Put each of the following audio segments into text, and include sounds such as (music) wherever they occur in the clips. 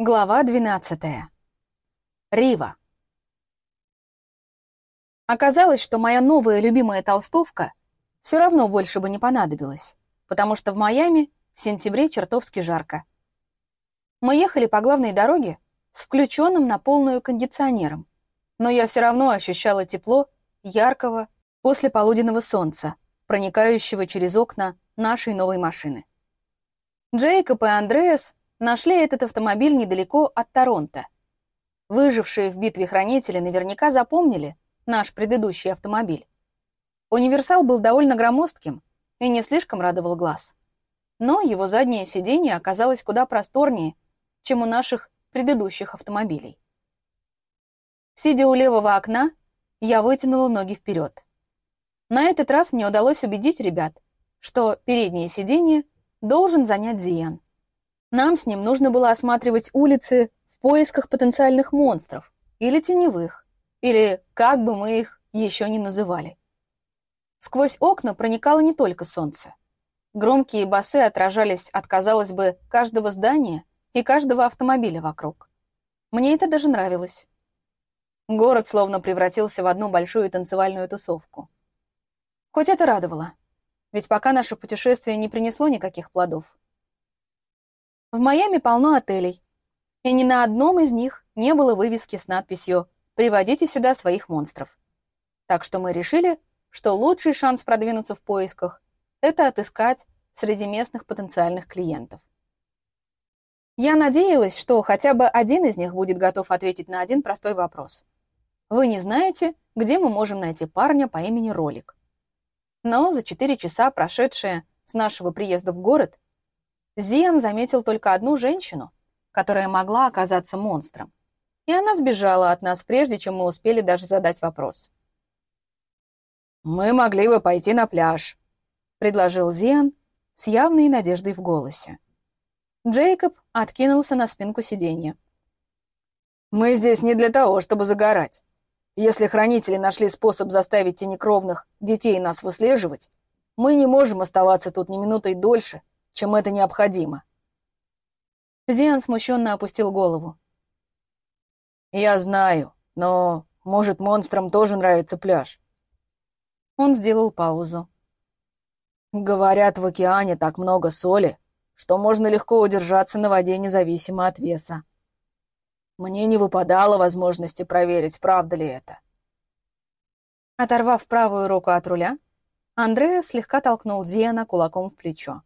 Глава 12. Рива. Оказалось, что моя новая любимая толстовка все равно больше бы не понадобилась, потому что в Майами в сентябре чертовски жарко. Мы ехали по главной дороге с включенным на полную кондиционером, но я все равно ощущала тепло яркого после полуденного солнца, проникающего через окна нашей новой машины. Джейкоб и Андреас Нашли этот автомобиль недалеко от Торонто. Выжившие в битве хранители наверняка запомнили наш предыдущий автомобиль. Универсал был довольно громоздким и не слишком радовал глаз. Но его заднее сиденье оказалось куда просторнее, чем у наших предыдущих автомобилей. Сидя у левого окна, я вытянула ноги вперед. На этот раз мне удалось убедить ребят, что переднее сиденье должен занять Зиен. Нам с ним нужно было осматривать улицы в поисках потенциальных монстров или теневых, или как бы мы их еще не называли. Сквозь окна проникало не только солнце. Громкие басы отражались от, казалось бы, каждого здания и каждого автомобиля вокруг. Мне это даже нравилось. Город словно превратился в одну большую танцевальную тусовку. Хоть это радовало, ведь пока наше путешествие не принесло никаких плодов. В Майами полно отелей, и ни на одном из них не было вывески с надписью «Приводите сюда своих монстров». Так что мы решили, что лучший шанс продвинуться в поисках – это отыскать среди местных потенциальных клиентов. Я надеялась, что хотя бы один из них будет готов ответить на один простой вопрос. Вы не знаете, где мы можем найти парня по имени Ролик? Но за четыре часа, прошедшие с нашего приезда в город, Зиан заметил только одну женщину, которая могла оказаться монстром. И она сбежала от нас, прежде чем мы успели даже задать вопрос. «Мы могли бы пойти на пляж», — предложил Зиан с явной надеждой в голосе. Джейкоб откинулся на спинку сиденья. «Мы здесь не для того, чтобы загорать. Если хранители нашли способ заставить тенекровных детей нас выслеживать, мы не можем оставаться тут ни минутой дольше, чем это необходимо. Зиан смущенно опустил голову. «Я знаю, но, может, монстрам тоже нравится пляж?» Он сделал паузу. «Говорят, в океане так много соли, что можно легко удержаться на воде независимо от веса. Мне не выпадало возможности проверить, правда ли это». Оторвав правую руку от руля, Андреа слегка толкнул Зиана кулаком в плечо.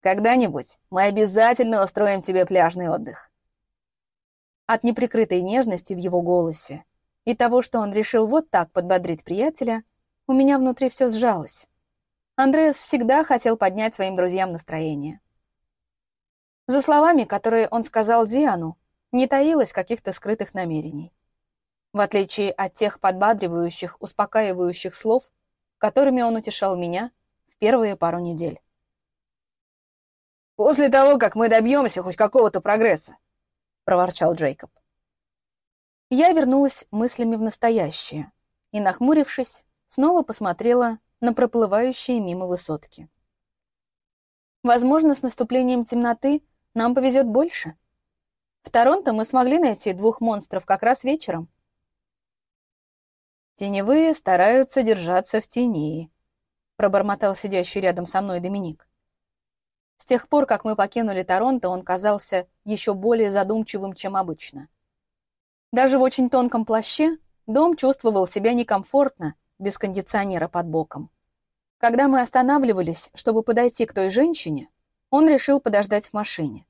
Когда-нибудь мы обязательно устроим тебе пляжный отдых». От неприкрытой нежности в его голосе и того, что он решил вот так подбодрить приятеля, у меня внутри все сжалось. Андреас всегда хотел поднять своим друзьям настроение. За словами, которые он сказал Зиану, не таилось каких-то скрытых намерений. В отличие от тех подбадривающих, успокаивающих слов, которыми он утешал меня в первые пару недель. «После того, как мы добьемся хоть какого-то прогресса», — проворчал Джейкоб. Я вернулась мыслями в настоящее и, нахмурившись, снова посмотрела на проплывающие мимо высотки. Возможно, с наступлением темноты нам повезет больше. В Торонто мы смогли найти двух монстров как раз вечером. Теневые стараются держаться в тени, пробормотал сидящий рядом со мной Доминик. С тех пор, как мы покинули Торонто, он казался еще более задумчивым, чем обычно. Даже в очень тонком плаще дом чувствовал себя некомфортно, без кондиционера под боком. Когда мы останавливались, чтобы подойти к той женщине, он решил подождать в машине.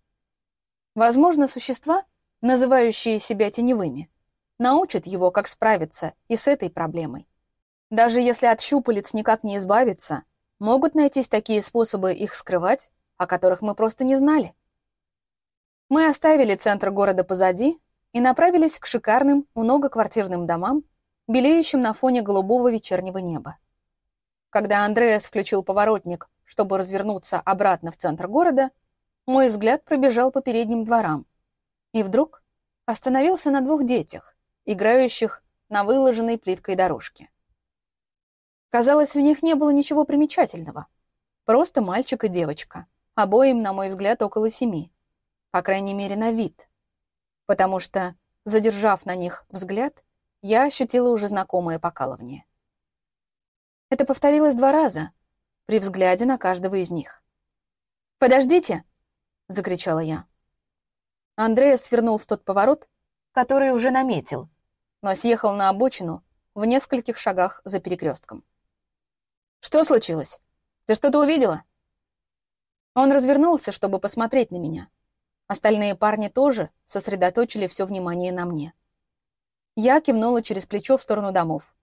Возможно, существа, называющие себя теневыми, научат его, как справиться и с этой проблемой. Даже если от щупалец никак не избавиться, могут найтись такие способы их скрывать, о которых мы просто не знали. Мы оставили центр города позади и направились к шикарным многоквартирным домам, белеющим на фоне голубого вечернего неба. Когда Андреас включил поворотник, чтобы развернуться обратно в центр города, мой взгляд пробежал по передним дворам и вдруг остановился на двух детях, играющих на выложенной плиткой дорожке. Казалось, в них не было ничего примечательного. Просто мальчик и девочка. Обоим, на мой взгляд, около семи. по крайней мере на вид, потому что, задержав на них взгляд, я ощутила уже знакомое покалывание. Это повторилось два раза, при взгляде на каждого из них. «Подождите!» — закричала я. Андреас свернул в тот поворот, который уже наметил, но съехал на обочину в нескольких шагах за перекрестком. «Что случилось? Ты что-то увидела?» Он развернулся, чтобы посмотреть на меня. Остальные парни тоже сосредоточили все внимание на мне. Я кивнула через плечо в сторону домов.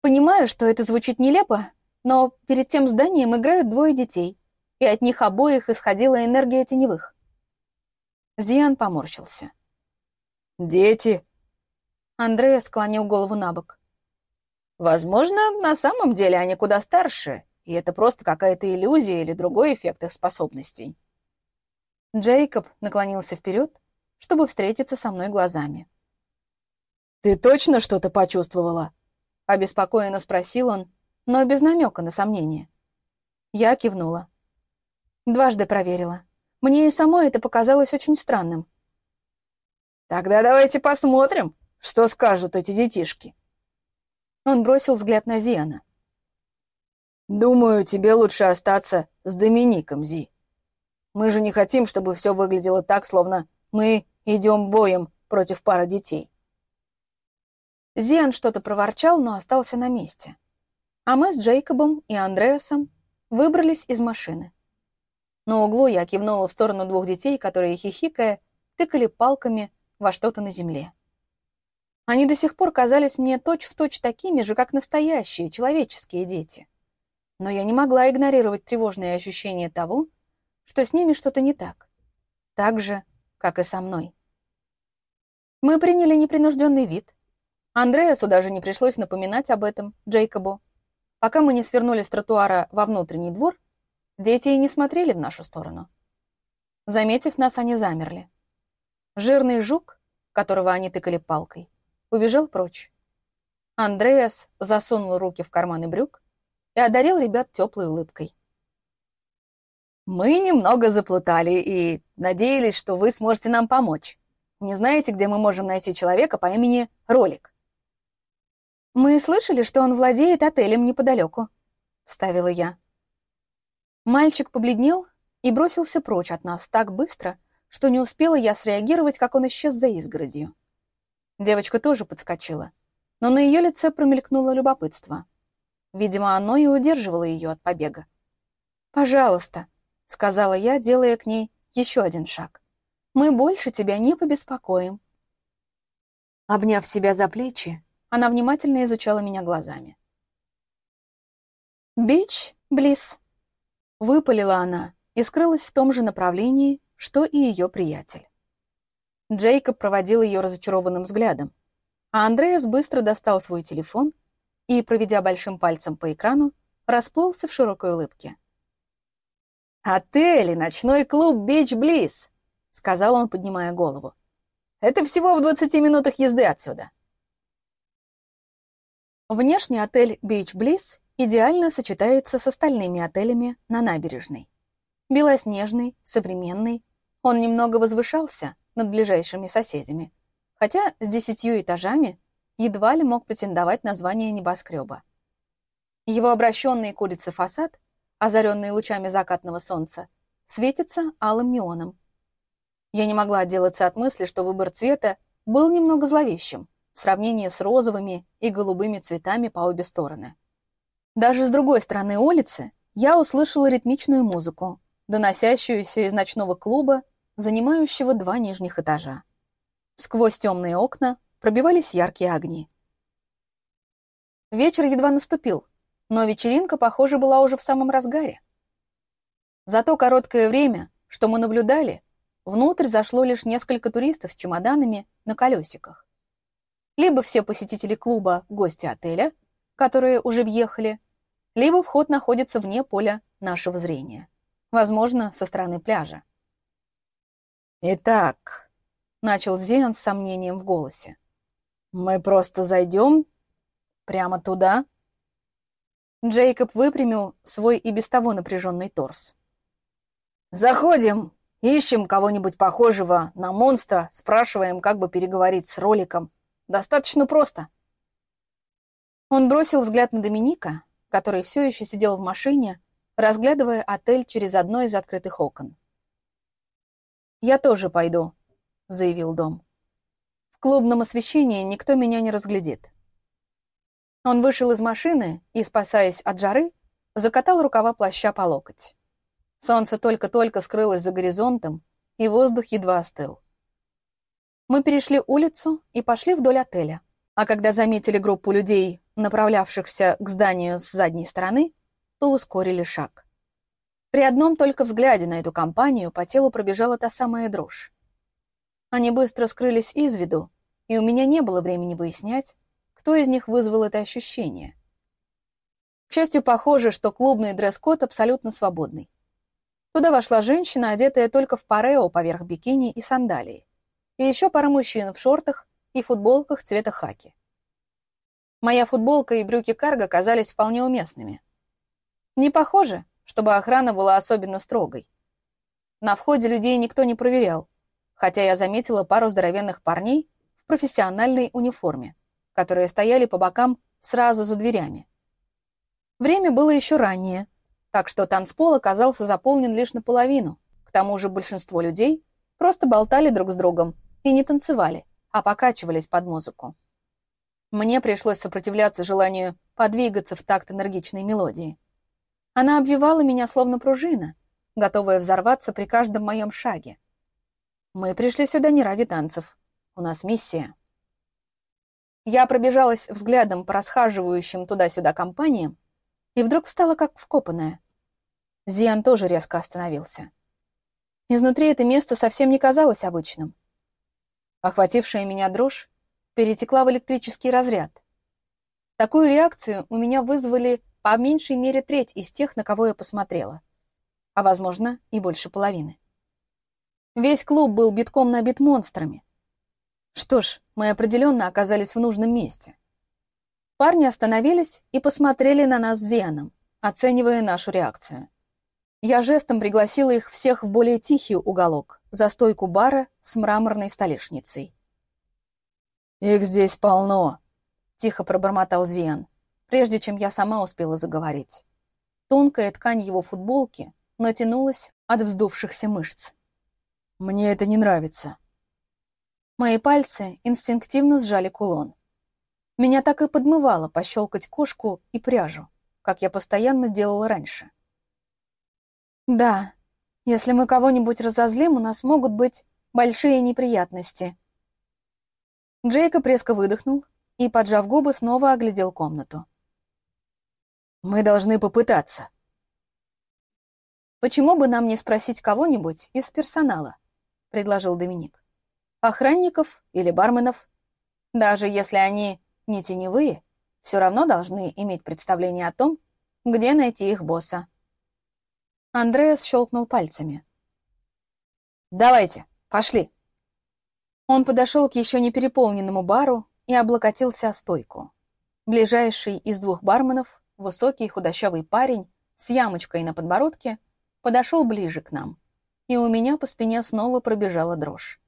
Понимаю, что это звучит нелепо, но перед тем зданием играют двое детей, и от них обоих исходила энергия теневых. Зиан поморщился. «Дети!» Андрея склонил голову на бок. «Возможно, на самом деле они куда старше, и это просто какая-то иллюзия или другой эффект их способностей». Джейкоб наклонился вперед, чтобы встретиться со мной глазами. «Ты точно что-то почувствовала?» — обеспокоенно спросил он, но без намека на сомнение. Я кивнула. Дважды проверила. Мне и самой это показалось очень странным. «Тогда давайте посмотрим, что скажут эти детишки». Он бросил взгляд на Зиана. «Думаю, тебе лучше остаться с Домиником, Зи. Мы же не хотим, чтобы все выглядело так, словно мы идем боем против пары детей». Зиан что-то проворчал, но остался на месте. А мы с Джейкобом и Андреасом выбрались из машины. На углу я кивнула в сторону двух детей, которые, хихикая, тыкали палками во что-то на земле. Они до сих пор казались мне точь-в-точь точь такими же, как настоящие, человеческие дети. Но я не могла игнорировать тревожные ощущения того, что с ними что-то не так. Так же, как и со мной. Мы приняли непринужденный вид. Андреасу даже не пришлось напоминать об этом Джейкобу. Пока мы не свернули с тротуара во внутренний двор, дети и не смотрели в нашу сторону. Заметив нас, они замерли. Жирный жук, которого они тыкали палкой, убежал прочь. Андреас засунул руки в карманы брюк и одарил ребят теплой улыбкой. «Мы немного заплутали и надеялись, что вы сможете нам помочь. Не знаете, где мы можем найти человека по имени Ролик?» «Мы слышали, что он владеет отелем неподалеку», — вставила я. Мальчик побледнел и бросился прочь от нас так быстро, что не успела я среагировать, как он исчез за изгородью. Девочка тоже подскочила, но на ее лице промелькнуло любопытство. Видимо, оно и удерживало ее от побега. «Пожалуйста», — сказала я, делая к ней еще один шаг. «Мы больше тебя не побеспокоим». Обняв себя за плечи, она внимательно изучала меня глазами. «Бич, Близ», — выпалила она и скрылась в том же направлении, что и ее приятель. Джейкоб проводил ее разочарованным взглядом, а Андреас быстро достал свой телефон и, проведя большим пальцем по экрану, расплылся в широкой улыбке. «Отель и ночной клуб «Бич Близ», — сказал он, поднимая голову. «Это всего в 20 минутах езды отсюда». Внешний отель Beach Bliss идеально сочетается с остальными отелями на набережной. Белоснежный, современный, он немного возвышался над ближайшими соседями, хотя с десятью этажами едва ли мог претендовать на звание небоскреба. Его обращенный к улице фасад, озаренный лучами закатного солнца, светится алым неоном. Я не могла отделаться от мысли, что выбор цвета был немного зловещим в сравнении с розовыми и голубыми цветами по обе стороны. Даже с другой стороны улицы я услышала ритмичную музыку, доносящуюся из ночного клуба, занимающего два нижних этажа. Сквозь темные окна пробивались яркие огни. Вечер едва наступил, но вечеринка, похоже, была уже в самом разгаре. За то короткое время, что мы наблюдали, внутрь зашло лишь несколько туристов с чемоданами на колесиках. Либо все посетители клуба – гости отеля, которые уже въехали, либо вход находится вне поля нашего зрения, возможно, со стороны пляжа. «Итак», — начал Зиан с сомнением в голосе, «мы просто зайдем прямо туда?» Джейкоб выпрямил свой и без того напряженный торс. «Заходим Ищем кого-нибудь похожего на монстра, спрашиваем, как бы переговорить с роликом. Достаточно просто. Он бросил взгляд на Доминика, который все еще сидел в машине, разглядывая отель через одно из открытых окон. «Я тоже пойду», — заявил Дом. «В клубном освещении никто меня не разглядит». Он вышел из машины и, спасаясь от жары, закатал рукава плаща по локоть. Солнце только-только скрылось за горизонтом, и воздух едва остыл. Мы перешли улицу и пошли вдоль отеля. А когда заметили группу людей, направлявшихся к зданию с задней стороны, то ускорили шаг. При одном только взгляде на эту компанию по телу пробежала та самая дрожь. Они быстро скрылись из виду, и у меня не было времени выяснять, кто из них вызвал это ощущение. К счастью, похоже, что клубный дресс-код абсолютно свободный. Туда вошла женщина, одетая только в парео поверх бикини и сандалии. И еще пара мужчин в шортах и футболках цвета хаки. Моя футболка и брюки карго казались вполне уместными. Не похоже, чтобы охрана была особенно строгой. На входе людей никто не проверял, хотя я заметила пару здоровенных парней профессиональной униформе, которые стояли по бокам сразу за дверями. Время было еще раннее, так что танцпол оказался заполнен лишь наполовину. К тому же большинство людей просто болтали друг с другом и не танцевали, а покачивались под музыку. Мне пришлось сопротивляться желанию подвигаться в такт энергичной мелодии. Она обвивала меня словно пружина, готовая взорваться при каждом моем шаге. Мы пришли сюда не ради танцев. У нас миссия. Я пробежалась взглядом по расхаживающим туда-сюда компаниям и вдруг встала как вкопанная. Зиан тоже резко остановился. Изнутри это место совсем не казалось обычным. Охватившая меня дрожь перетекла в электрический разряд. Такую реакцию у меня вызвали по меньшей мере треть из тех, на кого я посмотрела. А, возможно, и больше половины. Весь клуб был битком набит монстрами. Что ж, мы определенно оказались в нужном месте. Парни остановились и посмотрели на нас с Зианом, оценивая нашу реакцию. Я жестом пригласила их всех в более тихий уголок, за стойку бара с мраморной столешницей. «Их здесь полно», — тихо пробормотал Зиан, прежде чем я сама успела заговорить. Тонкая ткань его футболки натянулась от вздувшихся мышц. «Мне это не нравится». Мои пальцы инстинктивно сжали кулон. Меня так и подмывало пощелкать кошку и пряжу, как я постоянно делала раньше. Да, если мы кого-нибудь разозлим, у нас могут быть большие неприятности. Джейкоб резко выдохнул и, поджав губы, снова оглядел комнату. «Мы должны попытаться». «Почему бы нам не спросить кого-нибудь из персонала?» — предложил Доминик. «Охранников или барменов? Даже если они не теневые, все равно должны иметь представление о том, где найти их босса». Андреас щелкнул пальцами. «Давайте, пошли!» Он подошел к еще не переполненному бару и облокотился о стойку. Ближайший из двух барменов, высокий худощавый парень с ямочкой на подбородке, подошел ближе к нам, и у меня по спине снова пробежала дрожь.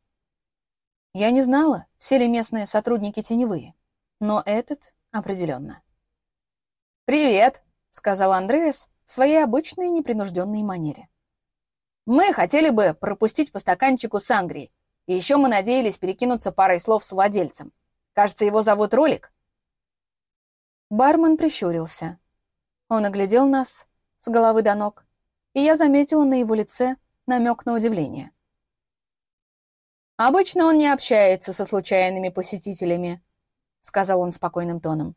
Я не знала, все ли местные сотрудники теневые, но этот определенно. «Привет!» — сказал Андреас, в своей обычной непринужденной манере. «Мы хотели бы пропустить по стаканчику сангрии, и еще мы надеялись перекинуться парой слов с владельцем. Кажется, его зовут Ролик». Бармен прищурился. Он оглядел нас с головы до ног, и я заметила на его лице намек на удивление. «Обычно он не общается со случайными посетителями», — сказал он спокойным тоном.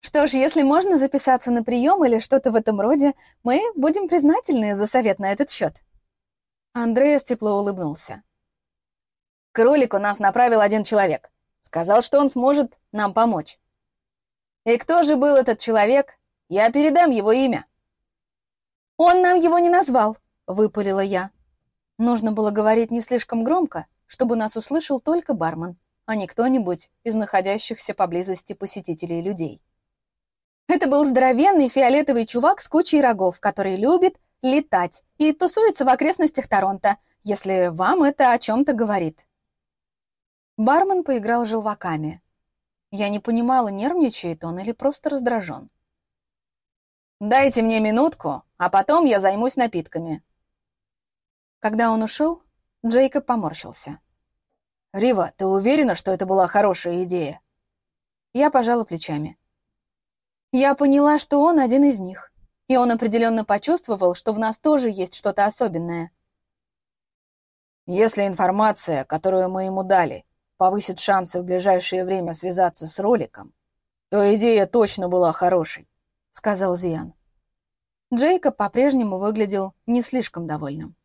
Что ж, если можно записаться на прием или что-то в этом роде, мы будем признательны за совет на этот счет. Андреас тепло улыбнулся. К ролику нас направил один человек. Сказал, что он сможет нам помочь. И кто же был этот человек? Я передам его имя. Он нам его не назвал, выпалила я. Нужно было говорить не слишком громко, чтобы нас услышал только бармен, а не кто-нибудь из находящихся поблизости посетителей людей. Это был здоровенный фиолетовый чувак с кучей рогов, который любит летать и тусуется в окрестностях Торонто, если вам это о чем-то говорит. Бармен поиграл желваками. Я не понимала, нервничает он или просто раздражен. «Дайте мне минутку, а потом я займусь напитками». Когда он ушел, Джейкоб поморщился. «Рива, ты уверена, что это была хорошая идея?» Я пожала плечами. Я поняла, что он один из них, и он определенно почувствовал, что в нас тоже есть что-то особенное. Если информация, которую мы ему дали, повысит шансы в ближайшее время связаться с роликом, то идея точно была хорошей, сказал Зиан. Джейкоб по-прежнему выглядел не слишком довольным.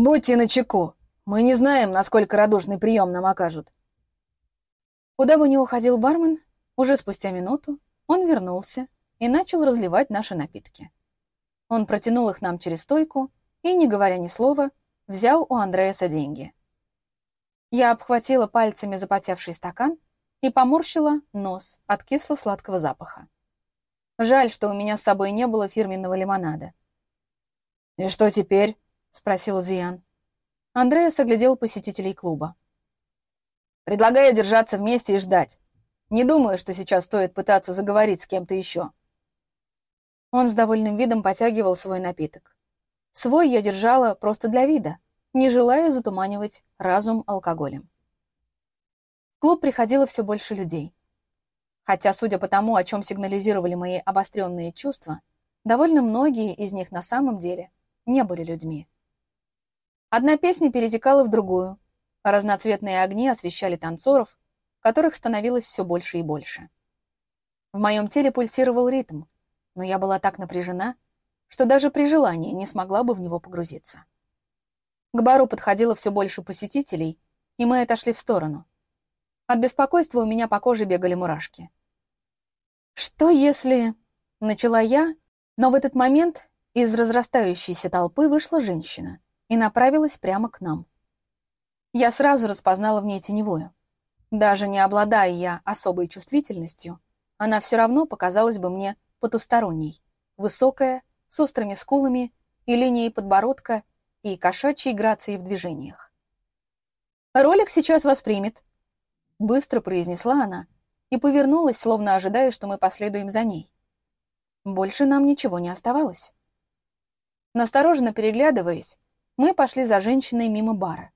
«Будьте начеку. Мы не знаем, насколько радушный прием нам окажут». Куда бы ни уходил бармен, уже спустя минуту он вернулся и начал разливать наши напитки. Он протянул их нам через стойку и, не говоря ни слова, взял у Андреаса деньги. Я обхватила пальцами запотевший стакан и поморщила нос от кисло-сладкого запаха. Жаль, что у меня с собой не было фирменного лимонада. «И что теперь?» — спросил Зиян. Андреас оглядел посетителей клуба. «Предлагаю держаться вместе и ждать. Не думаю, что сейчас стоит пытаться заговорить с кем-то еще». Он с довольным видом потягивал свой напиток. Свой я держала просто для вида, не желая затуманивать разум алкоголем. В клуб приходило все больше людей. Хотя, судя по тому, о чем сигнализировали мои обостренные чувства, довольно многие из них на самом деле не были людьми. Одна песня перетекала в другую, разноцветные огни освещали танцоров, которых становилось все больше и больше. В моем теле пульсировал ритм, но я была так напряжена, что даже при желании не смогла бы в него погрузиться. К бару подходило все больше посетителей, и мы отошли в сторону. От беспокойства у меня по коже бегали мурашки. «Что если...» — начала я, но в этот момент из разрастающейся толпы вышла женщина — и направилась прямо к нам. Я сразу распознала в ней теневую. Даже не обладая я особой чувствительностью, она все равно показалась бы мне потусторонней, высокая, с острыми скулами и линией подбородка и кошачьей грацией в движениях. «Ролик сейчас воспримет», — быстро произнесла она и повернулась, словно ожидая, что мы последуем за ней. Больше нам ничего не оставалось. Настороженно переглядываясь, мы пошли за женщиной мимо бара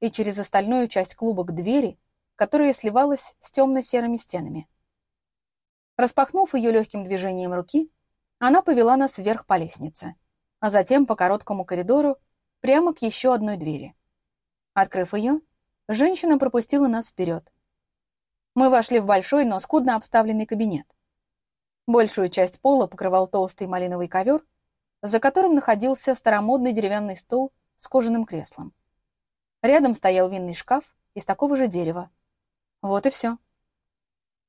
и через остальную часть клуба к двери, которая сливалась с темно-серыми стенами. Распахнув ее легким движением руки, она повела нас вверх по лестнице, а затем по короткому коридору прямо к еще одной двери. Открыв ее, женщина пропустила нас вперед. Мы вошли в большой, но скудно обставленный кабинет. Большую часть пола покрывал толстый малиновый ковер, за которым находился старомодный деревянный стол с кожаным креслом. Рядом стоял винный шкаф из такого же дерева. Вот и все.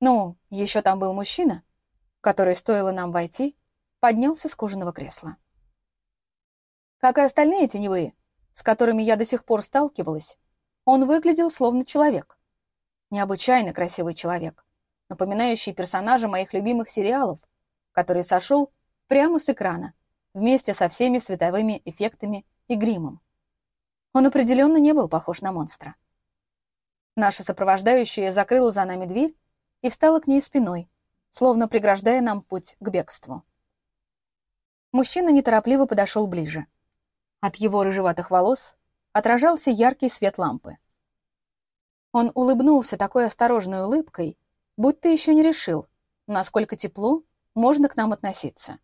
Ну, еще там был мужчина, который, стоило нам войти, поднялся с кожаного кресла. Как и остальные теневые, с которыми я до сих пор сталкивалась, он выглядел словно человек. Необычайно красивый человек, напоминающий персонажа моих любимых сериалов, который сошел прямо с экрана, вместе со всеми световыми эффектами и гримом. Он определенно не был похож на монстра. Наша сопровождающая закрыла за нами дверь и встала к ней спиной, словно преграждая нам путь к бегству. Мужчина неторопливо подошел ближе. От его рыжеватых волос отражался яркий свет лампы. Он улыбнулся такой осторожной улыбкой, будто еще не решил, насколько тепло можно к нам относиться.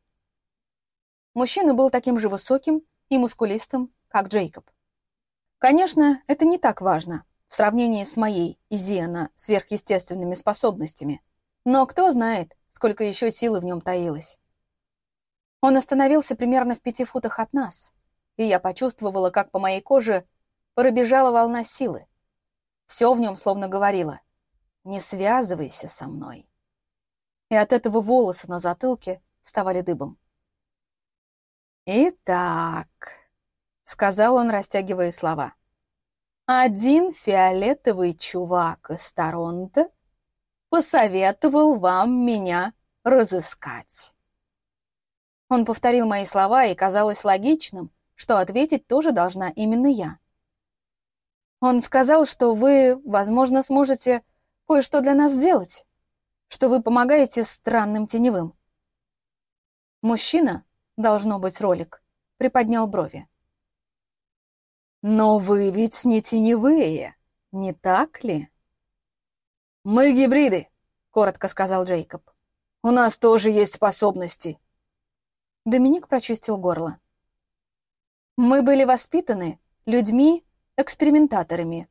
Мужчина был таким же высоким и мускулистым, как Джейкоб. Конечно, это не так важно в сравнении с моей и Зиана сверхъестественными способностями, но кто знает, сколько еще силы в нем таилось. Он остановился примерно в пяти футах от нас, и я почувствовала, как по моей коже пробежала волна силы. Все в нем словно говорило «Не связывайся со мной». И от этого волосы на затылке вставали дыбом. «Итак», — сказал он, растягивая слова, «один фиолетовый чувак из Торонто посоветовал вам меня разыскать». Он повторил мои слова, и казалось логичным, что ответить тоже должна именно я. Он сказал, что вы, возможно, сможете кое-что для нас сделать, что вы помогаете странным теневым. Мужчина, должно быть ролик, приподнял брови. «Но вы ведь не теневые, не так ли?» «Мы гибриды», — коротко сказал Джейкоб. «У нас тоже есть способности». Доминик прочистил горло. «Мы были воспитаны людьми-экспериментаторами,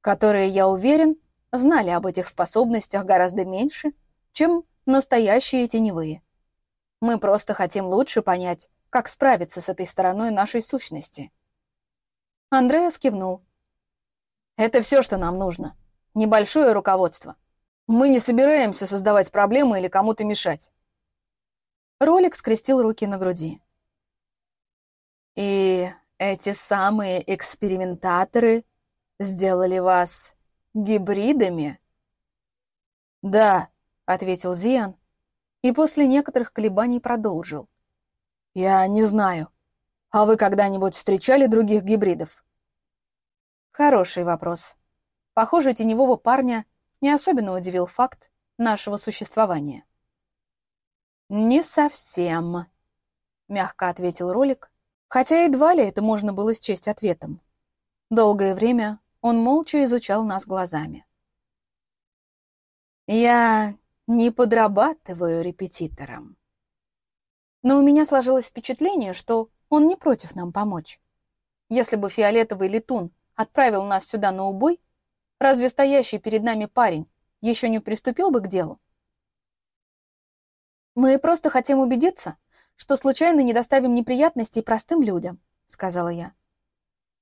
которые, я уверен, знали об этих способностях гораздо меньше, чем настоящие теневые. Мы просто хотим лучше понять, как справиться с этой стороной нашей сущности. Андреас кивнул. Это все, что нам нужно. Небольшое руководство. Мы не собираемся создавать проблемы или кому-то мешать. Ролик скрестил руки на груди. И эти самые экспериментаторы сделали вас гибридами? Да, ответил Зиан, и после некоторых колебаний продолжил. «Я не знаю. А вы когда-нибудь встречали других гибридов?» Хороший вопрос. Похоже, теневого парня не особенно удивил факт нашего существования. «Не совсем», — мягко ответил ролик, хотя едва ли это можно было счесть ответом. Долгое время он молча изучал нас глазами. «Я не подрабатываю репетитором. Но у меня сложилось впечатление, что он не против нам помочь. Если бы фиолетовый летун отправил нас сюда на убой, разве стоящий перед нами парень еще не приступил бы к делу? «Мы просто хотим убедиться, что случайно не доставим неприятностей простым людям», — сказала я.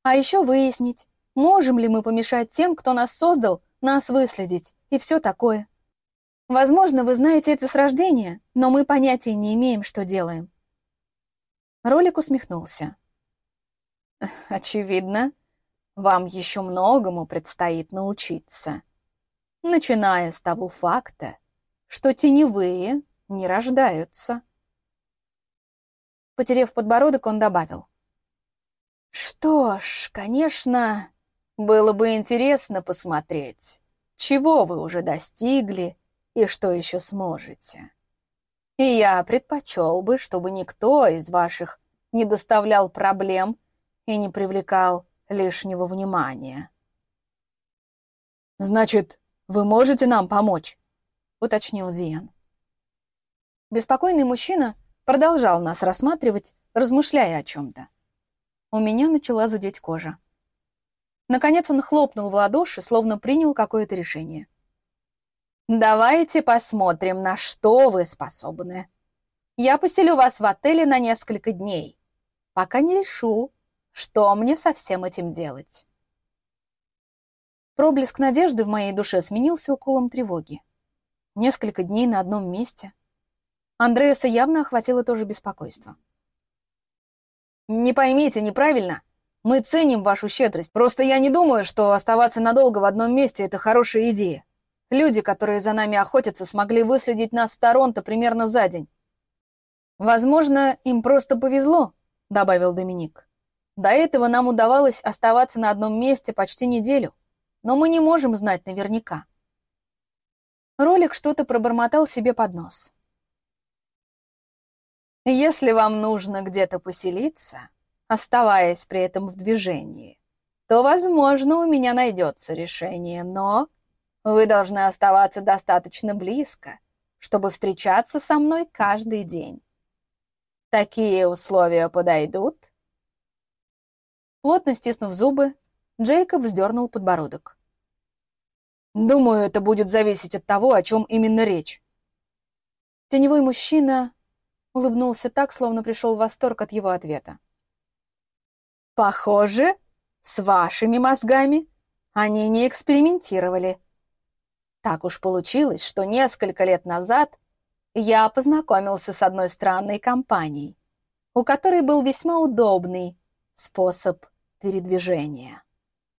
«А еще выяснить, можем ли мы помешать тем, кто нас создал, нас выследить и все такое». Возможно, вы знаете это с рождения, но мы понятия не имеем, что делаем. Ролик усмехнулся. (laughs) Очевидно, вам еще многому предстоит научиться. Начиная с того факта, что теневые не рождаются. Потерев подбородок, он добавил. Что ж, конечно, было бы интересно посмотреть, чего вы уже достигли и что еще сможете. И я предпочел бы, чтобы никто из ваших не доставлял проблем и не привлекал лишнего внимания. «Значит, вы можете нам помочь?» — уточнил Зиан. Беспокойный мужчина продолжал нас рассматривать, размышляя о чем-то. У меня начала зудеть кожа. Наконец он хлопнул в ладоши, словно принял какое-то решение. Давайте посмотрим, на что вы способны. Я поселю вас в отеле на несколько дней, пока не решу, что мне со всем этим делать. Проблеск надежды в моей душе сменился уколом тревоги. Несколько дней на одном месте. Андреаса явно охватило тоже беспокойство. «Не поймите неправильно. Мы ценим вашу щедрость. Просто я не думаю, что оставаться надолго в одном месте — это хорошая идея. Люди, которые за нами охотятся, смогли выследить нас в Торонто примерно за день. «Возможно, им просто повезло», — добавил Доминик. «До этого нам удавалось оставаться на одном месте почти неделю, но мы не можем знать наверняка». Ролик что-то пробормотал себе под нос. «Если вам нужно где-то поселиться, оставаясь при этом в движении, то, возможно, у меня найдется решение, но вы должны оставаться достаточно близко, чтобы встречаться со мной каждый день. Такие условия подойдут?» Плотно стиснув зубы, Джейкоб вздернул подбородок. «Думаю, это будет зависеть от того, о чем именно речь». Теневой мужчина улыбнулся так, словно пришел в восторг от его ответа. «Похоже, с вашими мозгами они не экспериментировали», так уж получилось, что несколько лет назад я познакомился с одной странной компанией, у которой был весьма удобный способ передвижения.